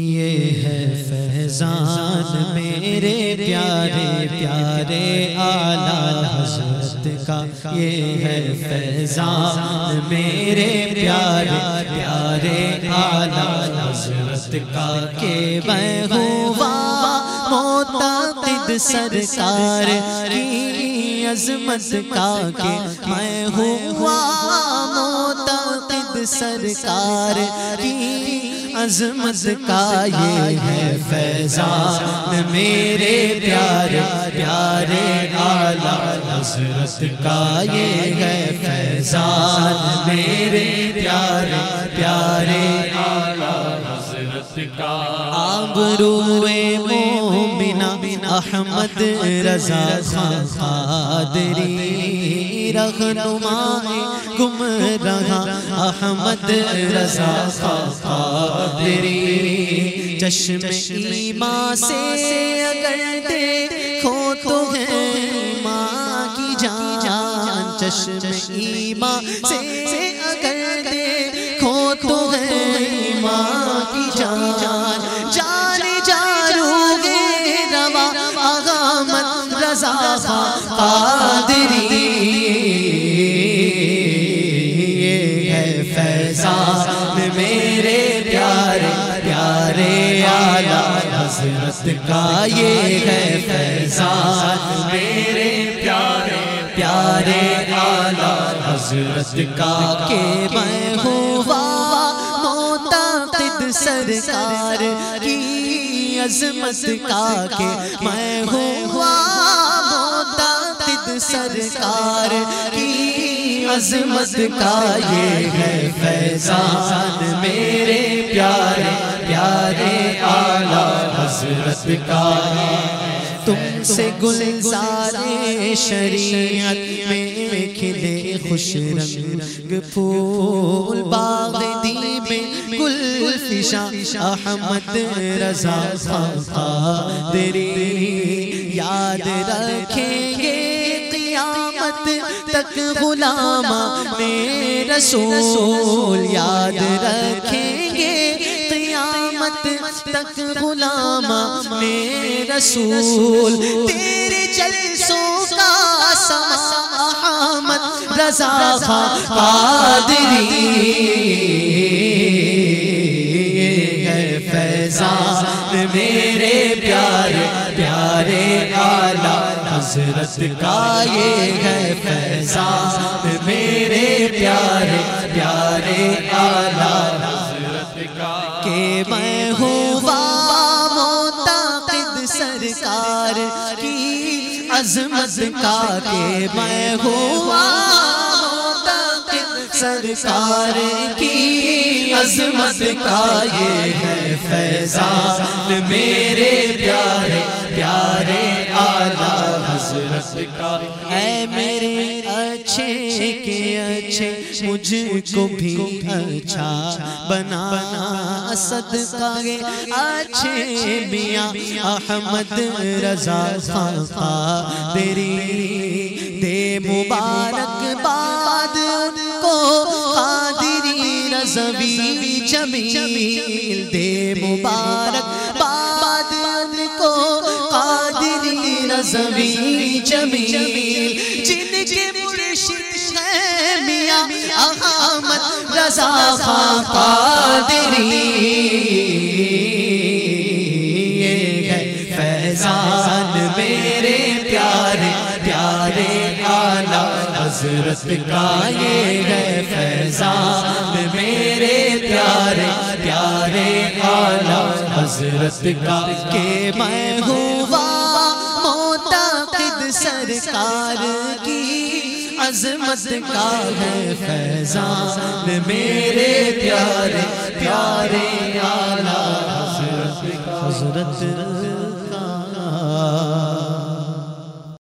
یہ ہے فیضان میرے پیارے پیارے آلہ حضرت کا۔ یہ ہے فیضان میرے پیارے پیارے آلہ حضرت کا۔ کہ میں ہوا موتاقد سرکار کی عظمت کا۔ کہ میں ہوا سرکار کی عظمت کا یہ ہے فیضان۔ میرے پیارے پیارے آلہ حضرت کا یہ ہے فیضان۔ میرے پیارے پیارے آلہ حضرت کا۔ آبروے مومنہ احمد رضا خان قادری۔ رہنمائے گم رہا احمد رضا خان قادری چشم ایمان سے اگر دیکھو تو ہے ماں کی جان چشم ایمان سے اگر دیکھو تو ہے ماں کی جان جان جارو گے روا آغامت رضا قادری فیضان میرے پیارے پیارے آلہ حضرت کا یہ ہے فیضان میرے پیارے پیارے آلہ حضرت کا کہ میں ہوا موتاقد سرکار کی عظمت کا کہ میں ہوا سرکار کی عظمت کا یہ ہے فیضان میرے پیارے پیارے آلہ حضرت کا۔ تم سے گلزار شریعت میں کھلے خوش رنگ پھول باغ دی میں گل فشا احمد رضا قادری یاد رکھیں گے۔ تک غلام میں رسول یاد رکھیں گے۔ قیامت تک غلام میں رسول، تیرے جلسوں کا سما احمد رضا قادری ہے فیضان، میرے پیارے پیارے آلہ حضرت کا یہ ہے فیضان۔ میرے پیارے پیارے آلہ۔ حضرت کا کہ میں ہوا موتاقد سرکار کی عظمت کا۔ کہ میں ہوا موتاقد سرکار کی عظمت کا۔ یہ ہے فیضان۔ میرے پیارے پیارے کا اے میرے اچھے کے اچھے مجھ کو بھی اچھا بنانا صدقہ اچھے میاں احمد رضا خان قادری دے مبارک باد کو قادری رضوی جمیل دے مبارک۔ رضوی جمیل، جن کے مرشد ہے میاں احمد رضا خان قادری۔ یہ ہے فیضان میرے پیارے پیارے آلہ حضرت کا۔ یہ ہے فیضان میرے پیارے پیارے آلہ حضرت کا۔ کہ میں ہوا سرکار کی عظمت کا ہے فیضان۔ میرے پیارے پیارے آلہ حضرت حضرت